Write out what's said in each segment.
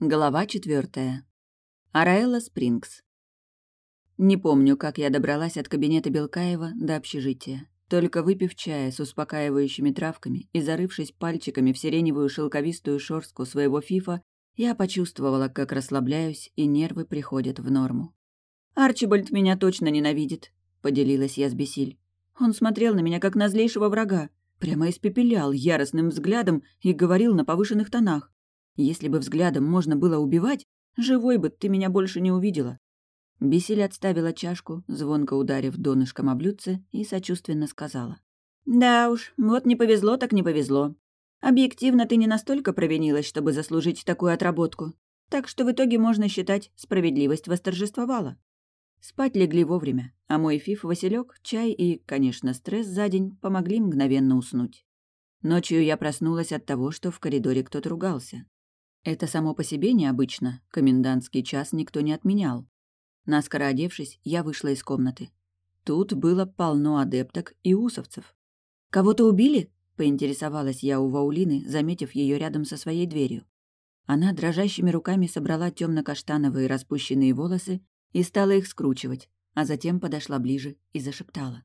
Глава четвертая. Араэлла Спрингс. Не помню, как я добралась от кабинета Белкаева до общежития. Только выпив чая с успокаивающими травками и зарывшись пальчиками в сиреневую шелковистую шорстку своего фифа, я почувствовала, как расслабляюсь, и нервы приходят в норму. «Арчибальд меня точно ненавидит», — поделилась я с Бесиль. Он смотрел на меня, как на злейшего врага, прямо испепелял яростным взглядом и говорил на повышенных тонах. Если бы взглядом можно было убивать, живой бы ты меня больше не увидела. Бесель отставила чашку, звонко ударив донышком о блюдце, и сочувственно сказала. «Да уж, вот не повезло так не повезло. Объективно ты не настолько провинилась, чтобы заслужить такую отработку. Так что в итоге можно считать, справедливость восторжествовала. Спать легли вовремя, а мой фиф Василек, чай и, конечно, стресс за день помогли мгновенно уснуть. Ночью я проснулась от того, что в коридоре кто-то ругался. Это само по себе необычно, комендантский час никто не отменял. Наскоро одевшись, я вышла из комнаты. Тут было полно адепток и усовцев. «Кого-то убили?» — поинтересовалась я у Ваулины, заметив ее рядом со своей дверью. Она дрожащими руками собрала темно-каштановые распущенные волосы и стала их скручивать, а затем подошла ближе и зашептала.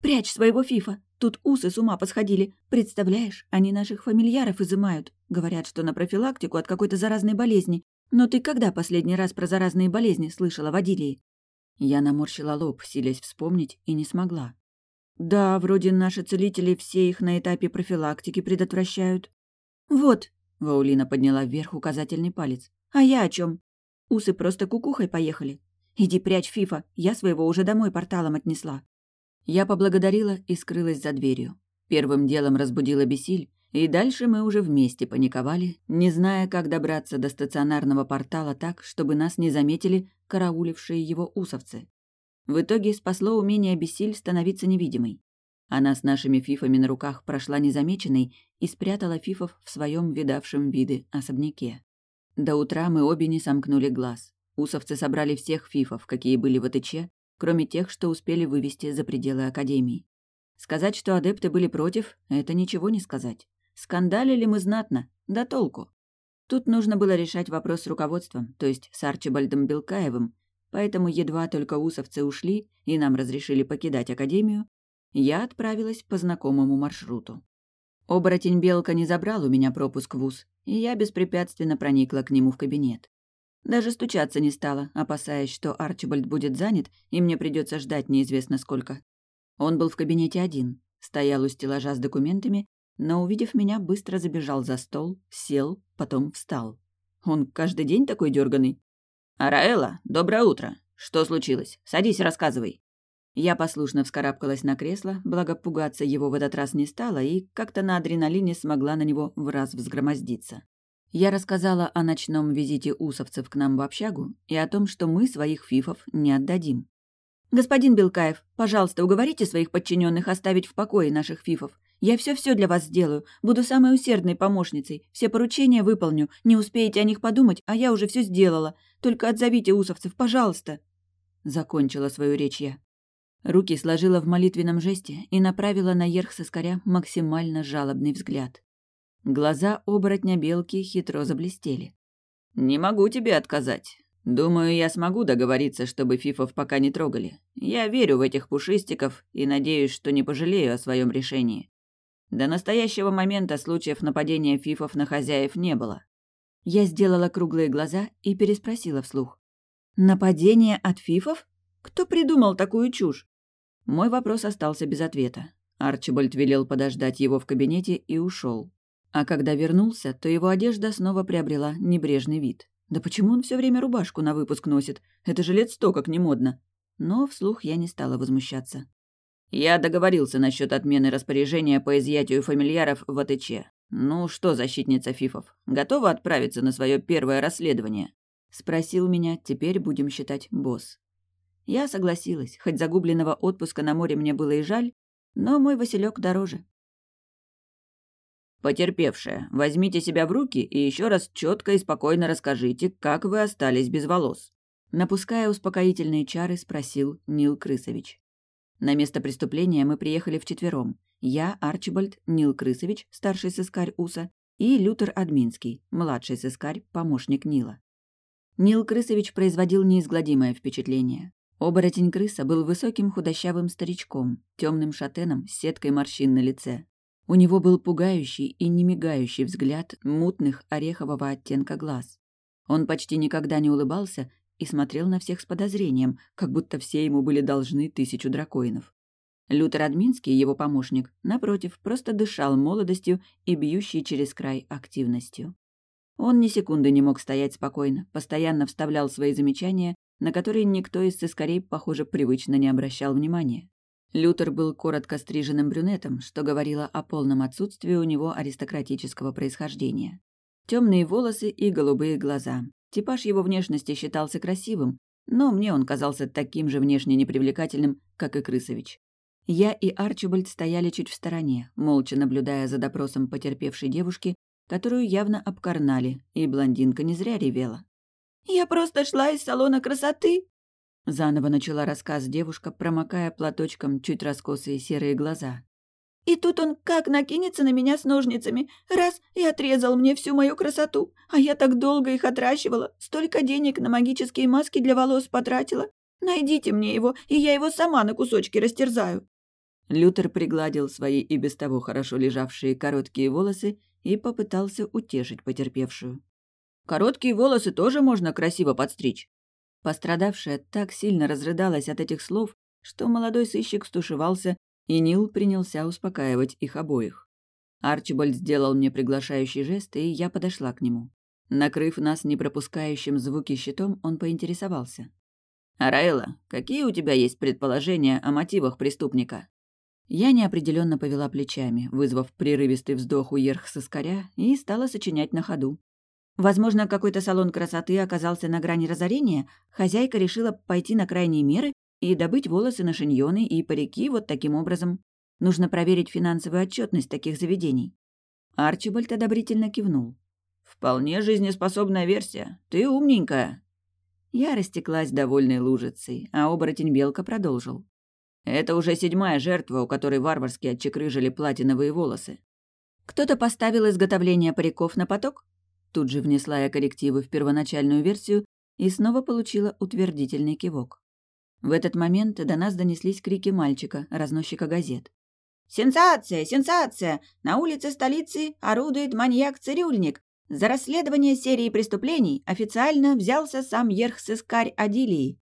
«Прячь своего фифа! Тут усы с ума посходили. Представляешь, они наших фамильяров изымают. Говорят, что на профилактику от какой-то заразной болезни. Но ты когда последний раз про заразные болезни слышала в Адилии?» Я наморщила лоб, силясь вспомнить, и не смогла. «Да, вроде наши целители все их на этапе профилактики предотвращают». «Вот», — Ваулина подняла вверх указательный палец. «А я о чем? Усы просто кукухой поехали. Иди прячь Фифа, я своего уже домой порталом отнесла». Я поблагодарила и скрылась за дверью. Первым делом разбудила Бесиль, и дальше мы уже вместе паниковали, не зная, как добраться до стационарного портала так, чтобы нас не заметили караулившие его усовцы. В итоге спасло умение Бесиль становиться невидимой. Она с нашими фифами на руках прошла незамеченной и спрятала фифов в своем видавшем виды особняке. До утра мы обе не сомкнули глаз. Усовцы собрали всех фифов, какие были в АТЧ, кроме тех, что успели вывести за пределы Академии. Сказать, что адепты были против, это ничего не сказать. Скандалили мы знатно, да толку. Тут нужно было решать вопрос с руководством, то есть с Арчибальдом Белкаевым, поэтому едва только усовцы ушли и нам разрешили покидать Академию, я отправилась по знакомому маршруту. Оборотень Белка не забрал у меня пропуск в УЗ, и я беспрепятственно проникла к нему в кабинет. Даже стучаться не стала, опасаясь, что Арчибальд будет занят, и мне придется ждать неизвестно сколько. Он был в кабинете один, стоял у стеллажа с документами, но, увидев меня, быстро забежал за стол, сел, потом встал. Он каждый день такой дерганый. «Араэла, доброе утро. Что случилось? Садись, рассказывай». Я послушно вскарабкалась на кресло, благо пугаться его в этот раз не стала и как-то на адреналине смогла на него в раз взгромоздиться. Я рассказала о ночном визите усовцев к нам в общагу и о том, что мы своих фифов не отдадим. «Господин Белкаев, пожалуйста, уговорите своих подчиненных оставить в покое наших фифов. Я все-все для вас сделаю, буду самой усердной помощницей, все поручения выполню, не успеете о них подумать, а я уже все сделала. Только отзовите усовцев, пожалуйста!» Закончила свою речь я. Руки сложила в молитвенном жесте и направила на Ерх-Соскаря максимально жалобный взгляд. Глаза оборотня белки хитро заблестели. «Не могу тебе отказать. Думаю, я смогу договориться, чтобы фифов пока не трогали. Я верю в этих пушистиков и надеюсь, что не пожалею о своем решении. До настоящего момента случаев нападения фифов на хозяев не было». Я сделала круглые глаза и переспросила вслух. «Нападение от фифов? Кто придумал такую чушь?» Мой вопрос остался без ответа. Арчибальд велел подождать его в кабинете и ушел. А когда вернулся, то его одежда снова приобрела небрежный вид. Да почему он все время рубашку на выпуск носит? Это же лет сто как не модно. Но вслух я не стала возмущаться. Я договорился насчет отмены распоряжения по изъятию фамильяров в АТЧ. Ну что, защитница фифов, готова отправиться на свое первое расследование? Спросил меня, теперь будем считать босс. Я согласилась, хоть загубленного отпуска на море мне было и жаль, но мой Василек дороже. Потерпевшая, возьмите себя в руки и еще раз четко и спокойно расскажите, как вы остались без волос. Напуская успокоительные чары, спросил Нил Крысович. На место преступления мы приехали вчетвером. Я, Арчибальд, Нил Крысович, старший сыскарь УСа, и Лютер Админский, младший сыскарь, помощник Нила. Нил Крысович производил неизгладимое впечатление. Оборотень-крыса был высоким худощавым старичком, темным шатеном с сеткой морщин на лице. У него был пугающий и немигающий взгляд мутных орехового оттенка глаз. Он почти никогда не улыбался и смотрел на всех с подозрением, как будто все ему были должны тысячу дракоинов. Лютер Админский, его помощник, напротив, просто дышал молодостью и бьющей через край активностью. Он ни секунды не мог стоять спокойно, постоянно вставлял свои замечания, на которые никто из сыскарей, похоже, привычно не обращал внимания. Лютер был коротко стриженным брюнетом, что говорило о полном отсутствии у него аристократического происхождения. Темные волосы и голубые глаза. Типаж его внешности считался красивым, но мне он казался таким же внешне непривлекательным, как и Крысович. Я и Арчибальд стояли чуть в стороне, молча наблюдая за допросом потерпевшей девушки, которую явно обкарнали, и блондинка не зря ревела. «Я просто шла из салона красоты!» Заново начала рассказ девушка, промокая платочком чуть раскосые серые глаза. И тут он как накинется на меня с ножницами. Раз и отрезал мне всю мою красоту. А я так долго их отращивала. Столько денег на магические маски для волос потратила. Найдите мне его, и я его сама на кусочки растерзаю. Лютер пригладил свои и без того хорошо лежавшие короткие волосы и попытался утешить потерпевшую. «Короткие волосы тоже можно красиво подстричь». Пострадавшая так сильно разрыдалась от этих слов, что молодой сыщик стушевался, и Нил принялся успокаивать их обоих. Арчибальд сделал мне приглашающий жест, и я подошла к нему. Накрыв нас не пропускающим звуки щитом, он поинтересовался. «Араэла, какие у тебя есть предположения о мотивах преступника?» Я неопределенно повела плечами, вызвав прерывистый вздох у ерх-соскаря, и стала сочинять на ходу. Возможно, какой-то салон красоты оказался на грани разорения, хозяйка решила пойти на крайние меры и добыть волосы на шиньоны и парики вот таким образом. Нужно проверить финансовую отчетность таких заведений. Арчибальд одобрительно кивнул. «Вполне жизнеспособная версия. Ты умненькая». Я растеклась довольной лужицей, а оборотень-белка продолжил. Это уже седьмая жертва, у которой варварски отчекрыжили платиновые волосы. Кто-то поставил изготовление париков на поток? Тут же внесла я коррективы в первоначальную версию и снова получила утвердительный кивок. В этот момент до нас донеслись крики мальчика, разносчика газет. «Сенсация! Сенсация! На улице столицы орудует маньяк-цирюльник. За расследование серии преступлений официально взялся сам ерх-сыскарь Адилии.